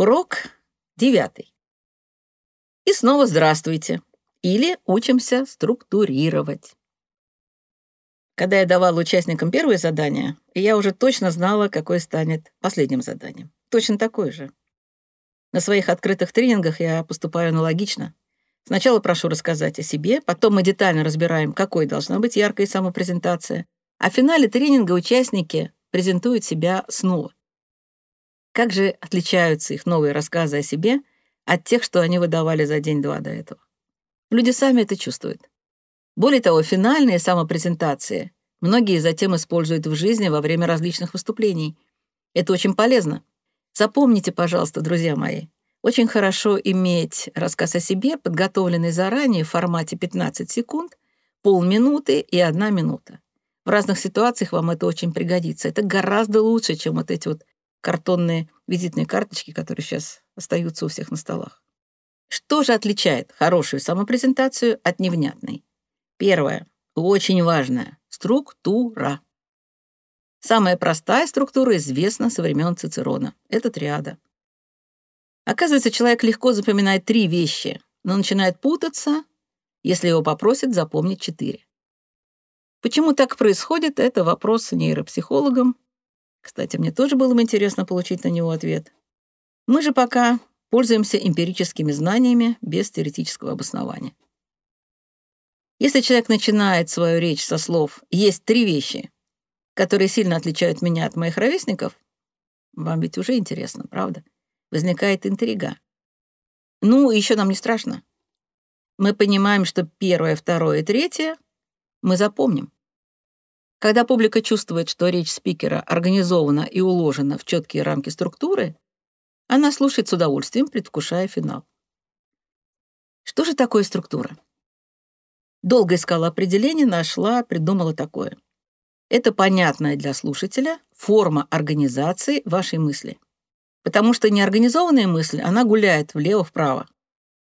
Урок девятый. И снова здравствуйте. Или учимся структурировать. Когда я давала участникам первое задание, я уже точно знала, какое станет последним заданием. Точно такое же. На своих открытых тренингах я поступаю аналогично. Сначала прошу рассказать о себе, потом мы детально разбираем, какой должна быть яркая самопрезентация, а в финале тренинга участники презентуют себя снова. Как же отличаются их новые рассказы о себе от тех, что они выдавали за день-два до этого? Люди сами это чувствуют. Более того, финальные самопрезентации многие затем используют в жизни во время различных выступлений. Это очень полезно. Запомните, пожалуйста, друзья мои, очень хорошо иметь рассказ о себе, подготовленный заранее в формате 15 секунд, полминуты и одна минута. В разных ситуациях вам это очень пригодится. Это гораздо лучше, чем вот эти вот картонные визитные карточки, которые сейчас остаются у всех на столах. Что же отличает хорошую самопрезентацию от невнятной? Первое, очень важное — структура. Самая простая структура известна со времен Цицерона. Это триада. Оказывается, человек легко запоминает три вещи, но начинает путаться, если его попросят запомнить четыре. Почему так происходит, это вопрос нейропсихологам, кстати, мне тоже было бы интересно получить на него ответ. Мы же пока пользуемся эмпирическими знаниями без теоретического обоснования. Если человек начинает свою речь со слов «есть три вещи», которые сильно отличают меня от моих ровесников, вам ведь уже интересно, правда? Возникает интрига. Ну, еще нам не страшно. Мы понимаем, что первое, второе и третье мы запомним. Когда публика чувствует, что речь спикера организована и уложена в четкие рамки структуры, она слушает с удовольствием, предвкушая финал. Что же такое структура? Долго искала определение, нашла, придумала такое. Это понятная для слушателя форма организации вашей мысли. Потому что неорганизованная мысль, она гуляет влево-вправо.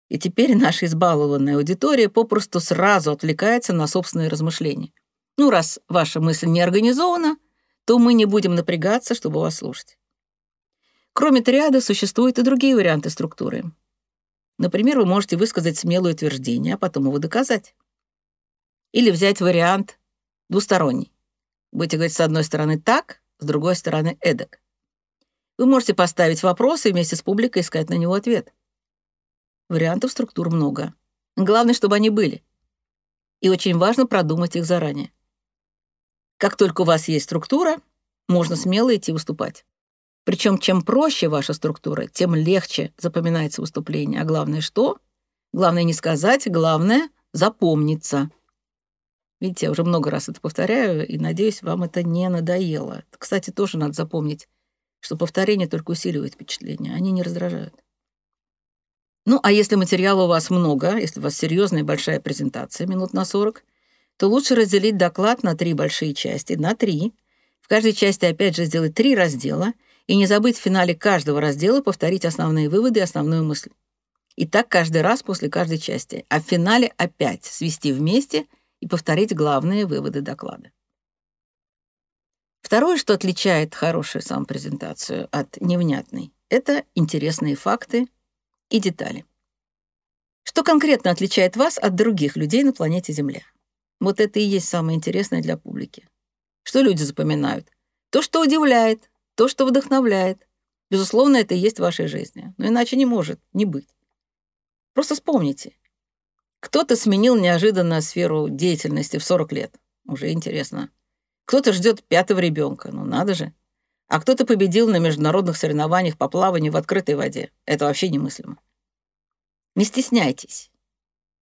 И теперь наша избалованная аудитория попросту сразу отвлекается на собственные размышления. Ну, раз ваша мысль не организована, то мы не будем напрягаться, чтобы вас слушать. Кроме триады существуют и другие варианты структуры. Например, вы можете высказать смелое утверждение, а потом его доказать. Или взять вариант двусторонний. Будете говорить с одной стороны так, с другой стороны эдак. Вы можете поставить вопрос и вместе с публикой искать на него ответ. Вариантов структур много. Главное, чтобы они были. И очень важно продумать их заранее. Как только у вас есть структура, можно смело идти выступать. Причем чем проще ваша структура, тем легче запоминается выступление. А главное что? Главное не сказать, главное запомниться. Видите, я уже много раз это повторяю, и надеюсь, вам это не надоело. Кстати, тоже надо запомнить, что повторение только усиливает впечатление, они не раздражают. Ну, а если материала у вас много, если у вас серьезная большая презентация минут на 40, то лучше разделить доклад на три большие части, на три. В каждой части опять же сделать три раздела и не забыть в финале каждого раздела повторить основные выводы и основную мысль. И так каждый раз после каждой части. А в финале опять свести вместе и повторить главные выводы доклада. Второе, что отличает хорошую самопрезентацию от невнятной, это интересные факты и детали. Что конкретно отличает вас от других людей на планете Земля? Вот это и есть самое интересное для публики. Что люди запоминают? То, что удивляет, то, что вдохновляет. Безусловно, это и есть в вашей жизни. Но иначе не может не быть. Просто вспомните. Кто-то сменил неожиданно сферу деятельности в 40 лет. Уже интересно. Кто-то ждет пятого ребенка. Ну, надо же. А кто-то победил на международных соревнованиях по плаванию в открытой воде. Это вообще немыслимо. Не стесняйтесь.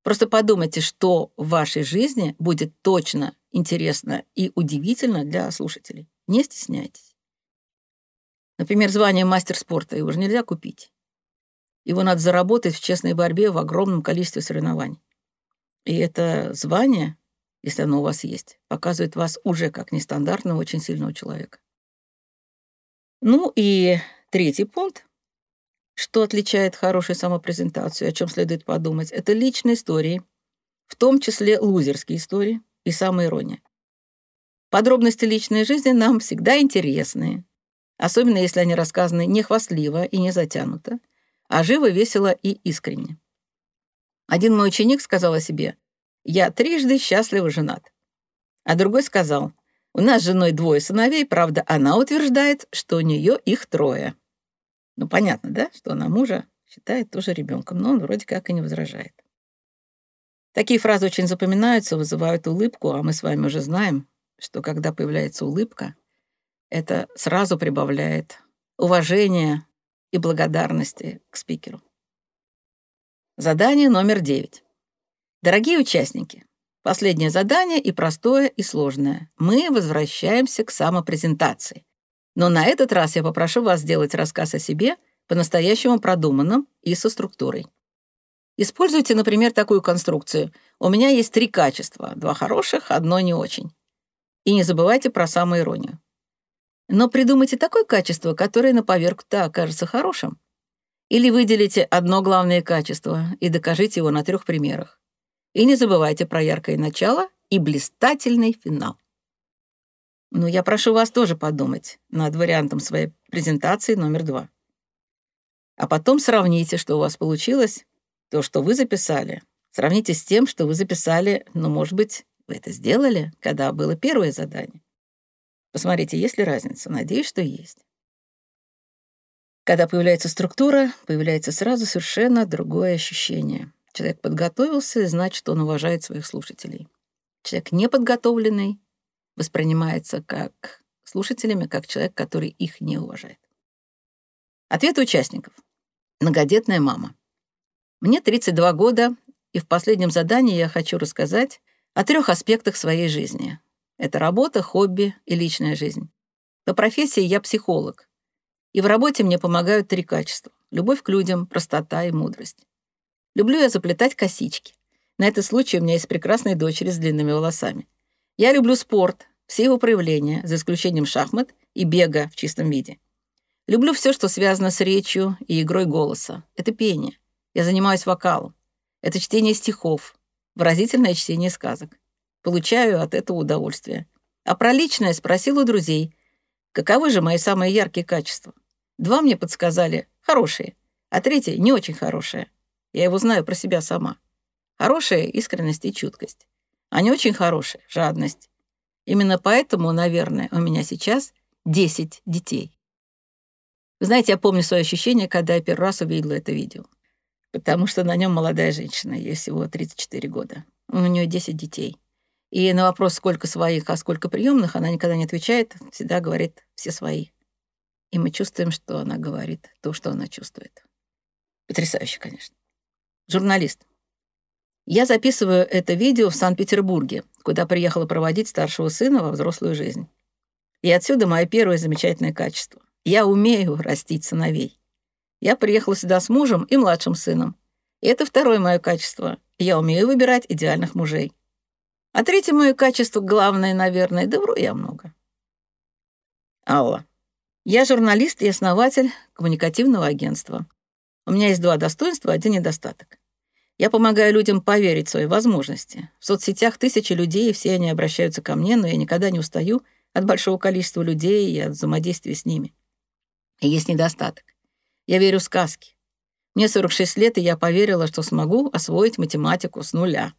Просто подумайте, что в вашей жизни будет точно интересно и удивительно для слушателей. Не стесняйтесь. Например, звание мастер спорта его же нельзя купить. Его надо заработать в честной борьбе в огромном количестве соревнований. И это звание, если оно у вас есть, показывает вас уже как нестандартного, очень сильного человека. Ну и третий пункт что отличает хорошую самопрезентацию, о чем следует подумать, это личные истории, в том числе лузерские истории и самоирония. Подробности личной жизни нам всегда интересны. особенно если они рассказаны не хвастливо и не затянуто, а живо, весело и искренне. Один мой ученик сказал о себе, «Я трижды счастливо женат». А другой сказал, «У нас с женой двое сыновей, правда, она утверждает, что у нее их трое». Ну, понятно, да, что она мужа считает тоже ребенком, но он вроде как и не возражает. Такие фразы очень запоминаются, вызывают улыбку, а мы с вами уже знаем, что когда появляется улыбка, это сразу прибавляет уважения и благодарности к спикеру. Задание номер девять. Дорогие участники, последнее задание и простое, и сложное. Мы возвращаемся к самопрезентации. Но на этот раз я попрошу вас сделать рассказ о себе по-настоящему продуманным и со структурой. Используйте, например, такую конструкцию. У меня есть три качества, два хороших, одно не очень. И не забывайте про самоиронию. Но придумайте такое качество, которое на поверку-то окажется хорошим. Или выделите одно главное качество и докажите его на трех примерах. И не забывайте про яркое начало и блистательный финал. Ну, я прошу вас тоже подумать над вариантом своей презентации номер два. А потом сравните, что у вас получилось, то, что вы записали. Сравните с тем, что вы записали, ну, может быть, вы это сделали, когда было первое задание. Посмотрите, есть ли разница. Надеюсь, что есть. Когда появляется структура, появляется сразу совершенно другое ощущение. Человек подготовился, значит, он уважает своих слушателей. Человек неподготовленный воспринимается как слушателями, как человек, который их не уважает. Ответ участников. Многодетная мама. Мне 32 года, и в последнем задании я хочу рассказать о трех аспектах своей жизни. Это работа, хобби и личная жизнь. По профессии я психолог, и в работе мне помогают три качества. Любовь к людям, простота и мудрость. Люблю я заплетать косички. На этот случай у меня есть прекрасные дочери с длинными волосами. Я люблю спорт, все его проявления, за исключением шахмат и бега в чистом виде. Люблю все, что связано с речью и игрой голоса. Это пение. Я занимаюсь вокалом. Это чтение стихов, выразительное чтение сказок. Получаю от этого удовольствие. А про личное спросил у друзей, каковы же мои самые яркие качества. Два мне подсказали хорошие, а третье не очень хорошее. Я его знаю про себя сама. Хорошая искренность и чуткость. Не очень хорошая жадность. Именно поэтому, наверное, у меня сейчас 10 детей. Вы знаете, я помню свое ощущение, когда я первый раз увидела это видео. Потому что на нем молодая женщина, ей всего 34 года. У нее 10 детей. И на вопрос, сколько своих, а сколько приемных, она никогда не отвечает, всегда говорит «все свои». И мы чувствуем, что она говорит то, что она чувствует. Потрясающе, конечно. Журналист. Я записываю это видео в Санкт-Петербурге, куда приехала проводить старшего сына во взрослую жизнь. И отсюда мое первое замечательное качество. Я умею растить сыновей. Я приехала сюда с мужем и младшим сыном. И это второе мое качество. Я умею выбирать идеальных мужей. А третье мое качество, главное, наверное, да вру я много. Алла. Я журналист и основатель коммуникативного агентства. У меня есть два достоинства, один недостаток. Я помогаю людям поверить в свои возможности. В соцсетях тысячи людей, и все они обращаются ко мне, но я никогда не устаю от большого количества людей и от взаимодействия с ними. И есть недостаток. Я верю в сказки. Мне 46 лет, и я поверила, что смогу освоить математику с нуля.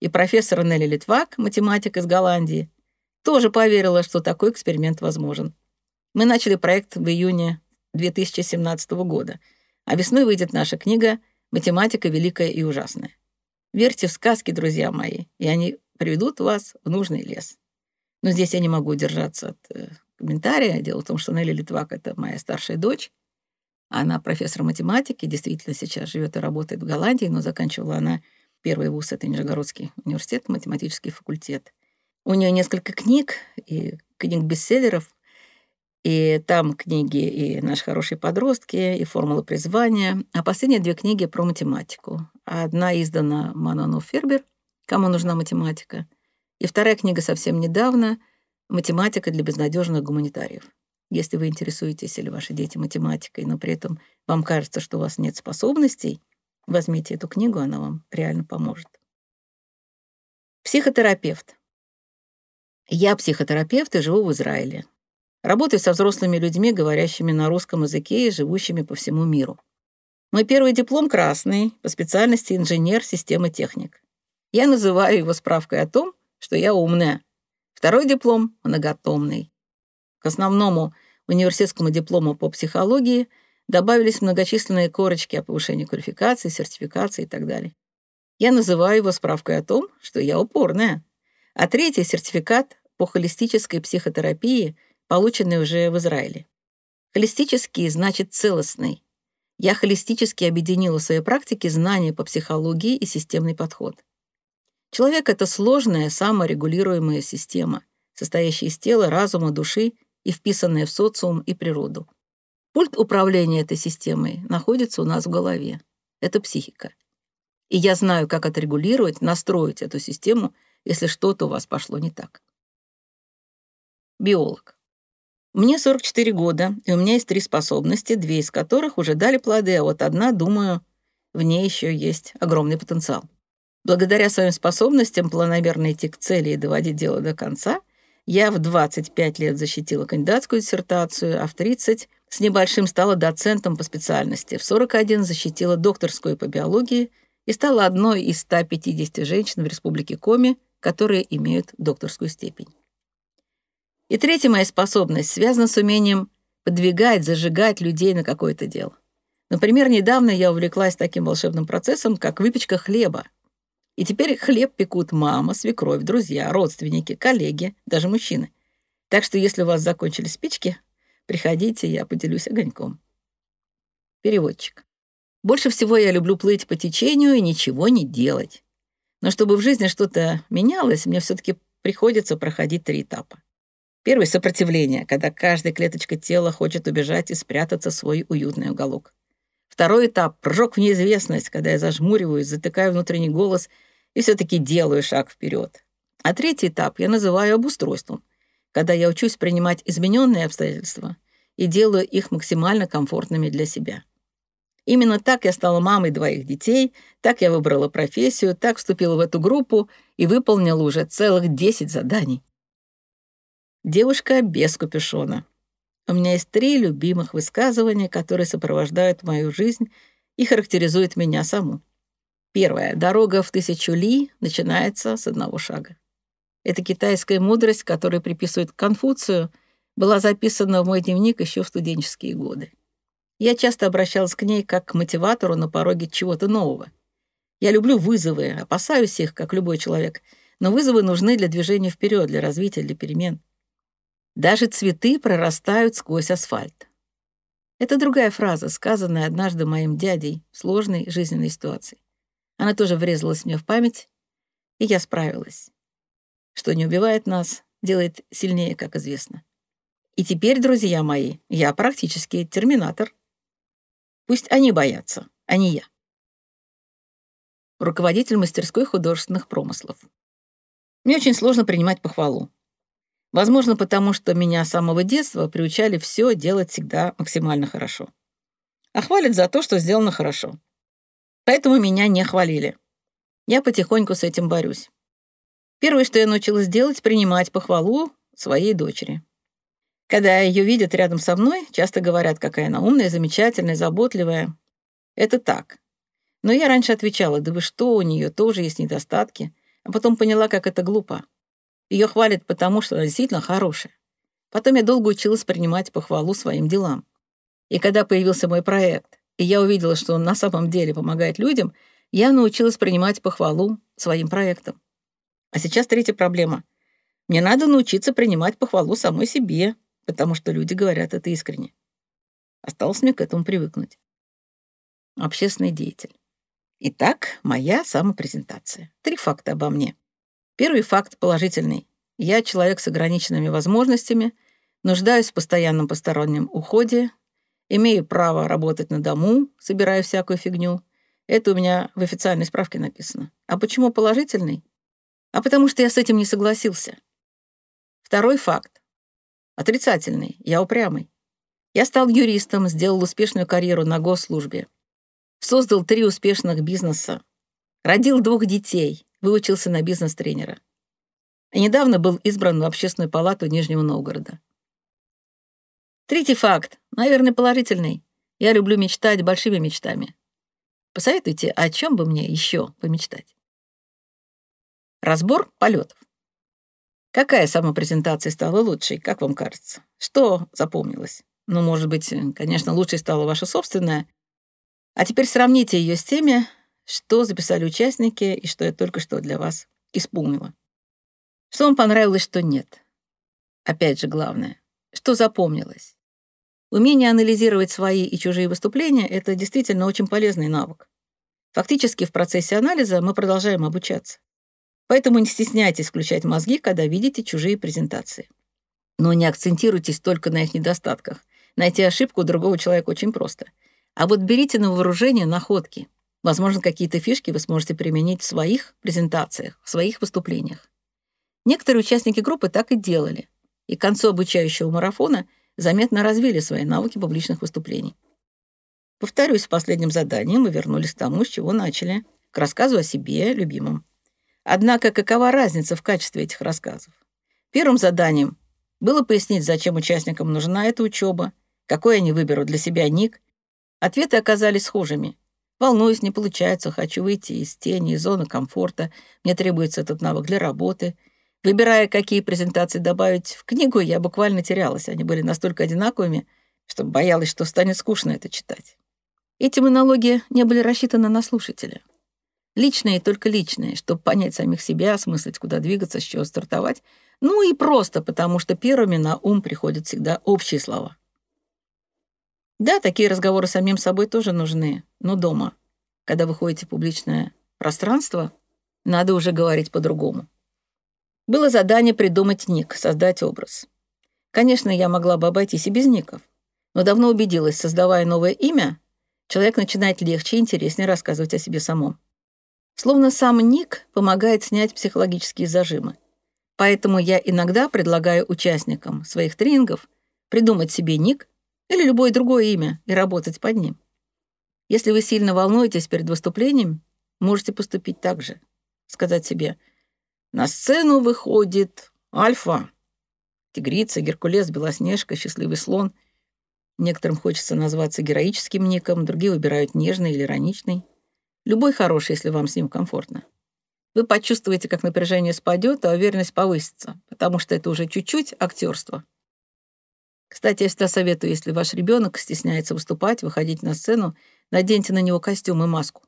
И профессор Нелли Литвак, математик из Голландии, тоже поверила, что такой эксперимент возможен. Мы начали проект в июне 2017 года, а весной выйдет наша книга «Математика великая и ужасная». Верьте в сказки, друзья мои, и они приведут вас в нужный лес. Но здесь я не могу удержаться от э, комментария. Дело в том, что Нелли Литвак — это моя старшая дочь. Она профессор математики, действительно сейчас живет и работает в Голландии, но заканчивала она первый вуз — это Нижегородский университет, математический факультет. У нее несколько книг и книг-бестселлеров и там книги и «Наши хорошие подростки», и «Формула призвания». А последние две книги про математику. Одна издана Манону Фербер «Кому нужна математика?» И вторая книга совсем недавно «Математика для безнадежных гуманитариев». Если вы интересуетесь или ваши дети математикой, но при этом вам кажется, что у вас нет способностей, возьмите эту книгу, она вам реально поможет. Психотерапевт. Я психотерапевт и живу в Израиле. Работаю со взрослыми людьми, говорящими на русском языке и живущими по всему миру. Мой первый диплом красный, по специальности инженер системы техник. Я называю его справкой о том, что я умная. Второй диплом — многотомный. К основному университетскому диплому по психологии добавились многочисленные корочки о повышении квалификации, сертификации и так далее. Я называю его справкой о том, что я упорная. А третий — сертификат по холистической психотерапии, полученный уже в Израиле. Холистический значит целостный. Я холистически объединила в своей практике знания по психологии и системный подход. Человек — это сложная саморегулируемая система, состоящая из тела, разума, души и вписанная в социум и природу. Пульт управления этой системой находится у нас в голове. Это психика. И я знаю, как отрегулировать, настроить эту систему, если что-то у вас пошло не так. Биолог. Мне 44 года, и у меня есть три способности, две из которых уже дали плоды, а вот одна, думаю, в ней еще есть огромный потенциал. Благодаря своим способностям планомерно идти к цели и доводить дело до конца, я в 25 лет защитила кандидатскую диссертацию, а в 30 с небольшим стала доцентом по специальности, в 41 защитила докторскую по биологии и стала одной из 150 женщин в Республике Коми, которые имеют докторскую степень. И третья моя способность связана с умением подвигать, зажигать людей на какое-то дело. Например, недавно я увлеклась таким волшебным процессом, как выпечка хлеба, и теперь хлеб пекут мама, свекровь, друзья, родственники, коллеги, даже мужчины. Так что если у вас закончились спички, приходите, я поделюсь огоньком. Переводчик. Больше всего я люблю плыть по течению и ничего не делать. Но чтобы в жизни что-то менялось, мне все таки приходится проходить три этапа. Первый — сопротивление, когда каждая клеточка тела хочет убежать и спрятаться в свой уютный уголок. Второй этап — прыжок в неизвестность, когда я зажмуриваюсь, затыкаю внутренний голос и все таки делаю шаг вперед. А третий этап я называю обустройством, когда я учусь принимать измененные обстоятельства и делаю их максимально комфортными для себя. Именно так я стала мамой двоих детей, так я выбрала профессию, так вступила в эту группу и выполнила уже целых 10 заданий. Девушка без капюшона. У меня есть три любимых высказывания, которые сопровождают мою жизнь и характеризуют меня саму. Первое. Дорога в тысячу ли начинается с одного шага. Эта китайская мудрость, которую приписывают Конфуцию, была записана в мой дневник еще в студенческие годы. Я часто обращалась к ней как к мотиватору на пороге чего-то нового. Я люблю вызовы, опасаюсь их, как любой человек, но вызовы нужны для движения вперед, для развития, для перемен. Даже цветы прорастают сквозь асфальт. Это другая фраза, сказанная однажды моим дядей в сложной жизненной ситуации. Она тоже врезалась мне в память, и я справилась. Что не убивает нас, делает сильнее, как известно. И теперь, друзья мои, я практически терминатор. Пусть они боятся, а не я. Руководитель мастерской художественных промыслов. Мне очень сложно принимать похвалу. Возможно, потому что меня с самого детства приучали все делать всегда максимально хорошо. А хвалят за то, что сделано хорошо. Поэтому меня не хвалили. Я потихоньку с этим борюсь. Первое, что я научилась делать, принимать похвалу своей дочери. Когда ее видят рядом со мной, часто говорят, какая она умная, замечательная, заботливая. Это так. Но я раньше отвечала, да вы что, у нее тоже есть недостатки. А потом поняла, как это глупо. Ее хвалят потому, что она действительно хорошая. Потом я долго училась принимать похвалу своим делам. И когда появился мой проект, и я увидела, что он на самом деле помогает людям, я научилась принимать похвалу своим проектам. А сейчас третья проблема. Мне надо научиться принимать похвалу самой себе, потому что люди говорят это искренне. Осталось мне к этому привыкнуть. Общественный деятель. Итак, моя самопрезентация. Три факта обо мне. Первый факт положительный. Я человек с ограниченными возможностями, нуждаюсь в постоянном постороннем уходе, имею право работать на дому, собирая всякую фигню. Это у меня в официальной справке написано. А почему положительный? А потому что я с этим не согласился. Второй факт. Отрицательный. Я упрямый. Я стал юристом, сделал успешную карьеру на госслужбе. Создал три успешных бизнеса. Родил двух детей выучился на бизнес-тренера. И недавно был избран в Общественную палату Нижнего Новгорода. Третий факт, наверное, положительный. Я люблю мечтать большими мечтами. Посоветуйте, о чем бы мне еще помечтать. Разбор полетов. Какая самопрезентация стала лучшей, как вам кажется? Что запомнилось? Ну, может быть, конечно, лучшей стала ваша собственная. А теперь сравните ее с теми, что записали участники и что я только что для вас исполнила. Что вам понравилось, что нет? Опять же, главное, что запомнилось? Умение анализировать свои и чужие выступления — это действительно очень полезный навык. Фактически в процессе анализа мы продолжаем обучаться. Поэтому не стесняйтесь включать мозги, когда видите чужие презентации. Но не акцентируйтесь только на их недостатках. Найти ошибку у другого человека очень просто. А вот берите на вооружение находки. Возможно, какие-то фишки вы сможете применить в своих презентациях, в своих выступлениях. Некоторые участники группы так и делали. И к концу обучающего марафона заметно развили свои навыки публичных выступлений. Повторюсь, в последнем задании мы вернулись к тому, с чего начали, к рассказу о себе, любимом. Однако какова разница в качестве этих рассказов? Первым заданием было пояснить, зачем участникам нужна эта учеба, какой они выберут для себя ник. Ответы оказались схожими. Волнуюсь, не получается, хочу выйти из тени, из зоны комфорта, мне требуется этот навык для работы. Выбирая, какие презентации добавить в книгу, я буквально терялась. Они были настолько одинаковыми, что боялась, что станет скучно это читать. Эти монологи не были рассчитаны на слушателя. Личные только личные, чтобы понять самих себя, осмыслить, куда двигаться, с чего стартовать. Ну и просто потому, что первыми на ум приходят всегда общие слова. Да, такие разговоры самим собой тоже нужны, но дома, когда вы ходите в публичное пространство, надо уже говорить по-другому. Было задание придумать ник, создать образ. Конечно, я могла бы обойтись и без ников, но давно убедилась, создавая новое имя, человек начинает легче и интереснее рассказывать о себе самом. Словно сам ник помогает снять психологические зажимы. Поэтому я иногда предлагаю участникам своих тренингов придумать себе ник или любое другое имя и работать под ним. Если вы сильно волнуетесь перед выступлением, можете поступить так же. Сказать себе «На сцену выходит Альфа, тигрица, Геркулес, Белоснежка, счастливый слон». Некоторым хочется назваться героическим ником, другие выбирают нежный или ироничный. Любой хороший, если вам с ним комфортно. Вы почувствуете, как напряжение спадет, а уверенность повысится, потому что это уже чуть-чуть актерство. Кстати, я всегда советую, если ваш ребенок стесняется выступать, выходить на сцену, наденьте на него костюм и маску.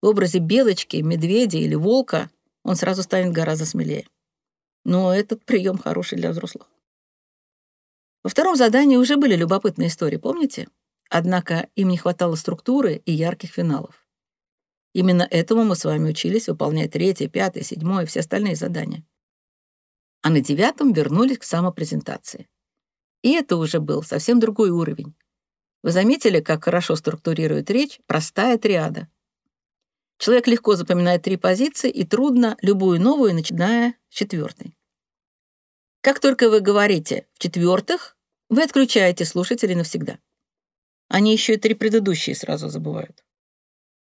В образе белочки, медведя или волка он сразу станет гораздо смелее. Но этот прием хороший для взрослых. Во втором задании уже были любопытные истории, помните? Однако им не хватало структуры и ярких финалов. Именно этому мы с вами учились выполнять третье, пятое, седьмое и все остальные задания. А на девятом вернулись к самопрезентации. И это уже был совсем другой уровень. Вы заметили, как хорошо структурирует речь простая триада? Человек легко запоминает три позиции и трудно любую новую, начиная с четвертой. Как только вы говорите в-четвертых, вы отключаете слушателей навсегда. Они еще и три предыдущие сразу забывают.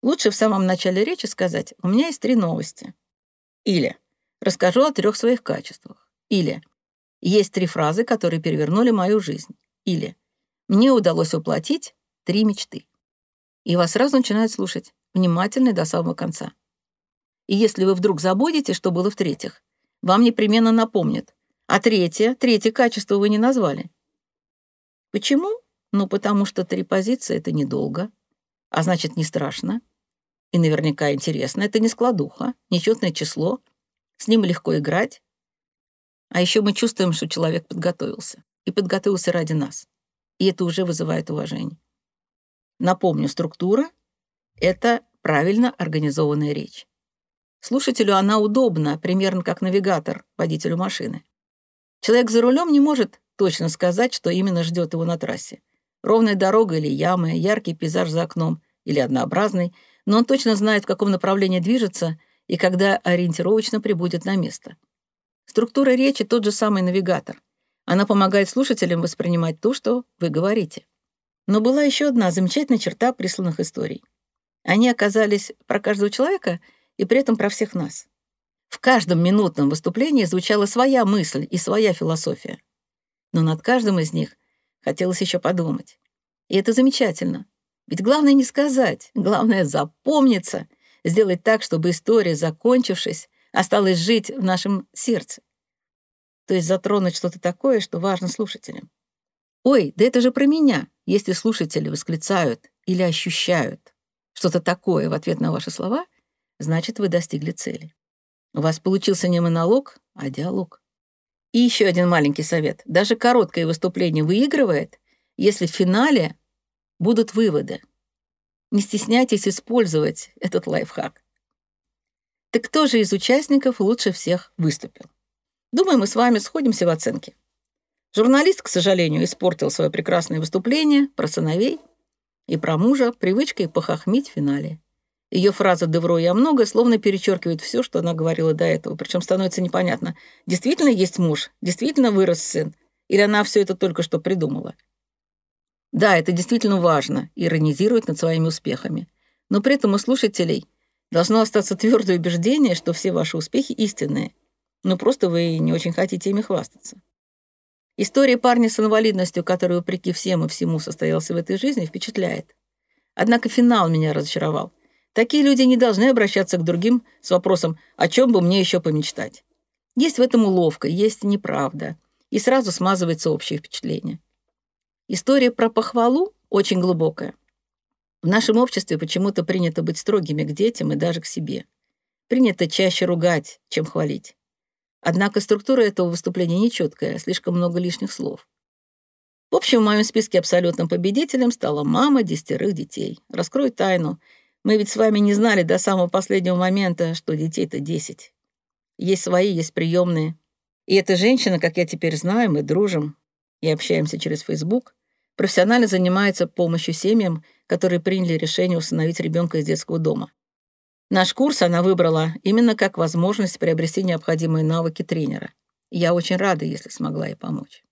Лучше в самом начале речи сказать «У меня есть три новости». Или «Расскажу о трех своих качествах». Или «Есть три фразы, которые перевернули мою жизнь». Или «Мне удалось воплотить три мечты». И вас сразу начинают слушать, внимательно до самого конца. И если вы вдруг забудете, что было в-третьих, вам непременно напомнят. А третье, третье качество вы не назвали. Почему? Ну, потому что три позиции — это недолго, а значит, не страшно, и наверняка интересно. Это не складуха, нечетное число. С ним легко играть. А еще мы чувствуем, что человек подготовился. И подготовился ради нас. И это уже вызывает уважение. Напомню, структура — это правильно организованная речь. Слушателю она удобна, примерно как навигатор водителю машины. Человек за рулем не может точно сказать, что именно ждет его на трассе. Ровная дорога или ямы, яркий пейзаж за окном или однообразный — но он точно знает, в каком направлении движется и когда ориентировочно прибудет на место. Структура речи — тот же самый навигатор. Она помогает слушателям воспринимать то, что вы говорите. Но была еще одна замечательная черта присланных историй. Они оказались про каждого человека и при этом про всех нас. В каждом минутном выступлении звучала своя мысль и своя философия. Но над каждым из них Хотелось еще подумать. И это замечательно. Ведь главное не сказать, главное запомниться, сделать так, чтобы история, закончившись, осталась жить в нашем сердце. То есть затронуть что-то такое, что важно слушателям. «Ой, да это же про меня!» Если слушатели восклицают или ощущают что-то такое в ответ на ваши слова, значит, вы достигли цели. У вас получился не монолог, а диалог. И еще один маленький совет. Даже короткое выступление выигрывает, если в финале будут выводы. Не стесняйтесь использовать этот лайфхак. Так кто же из участников лучше всех выступил? Думаю, мы с вами сходимся в оценке. Журналист, к сожалению, испортил свое прекрасное выступление про сыновей и про мужа привычкой похохмить в финале. Ее фраза «девро я много» словно перечеркивает все, что она говорила до этого. Причем становится непонятно, действительно есть муж, действительно вырос сын, или она все это только что придумала. Да, это действительно важно, иронизировать над своими успехами. Но при этом у слушателей должно остаться твердое убеждение, что все ваши успехи истинные, но просто вы не очень хотите ими хвастаться. История парня с инвалидностью, который, вопреки всем и всему, состоялся в этой жизни, впечатляет. Однако финал меня разочаровал. Такие люди не должны обращаться к другим с вопросом «о чем бы мне еще помечтать?». Есть в этом уловка, есть неправда, и сразу смазывается общее впечатление. История про похвалу очень глубокая. В нашем обществе почему-то принято быть строгими к детям и даже к себе. Принято чаще ругать, чем хвалить. Однако структура этого выступления нечеткая, слишком много лишних слов. В общем, в моем списке абсолютным победителем стала мама десятерых детей. Раскрою тайну. Мы ведь с вами не знали до самого последнего момента, что детей-то десять. Есть свои, есть приемные. И эта женщина, как я теперь знаю, мы дружим и общаемся через Facebook, профессионально занимается помощью семьям, которые приняли решение усыновить ребенка из детского дома. Наш курс она выбрала именно как возможность приобрести необходимые навыки тренера. Я очень рада, если смогла ей помочь.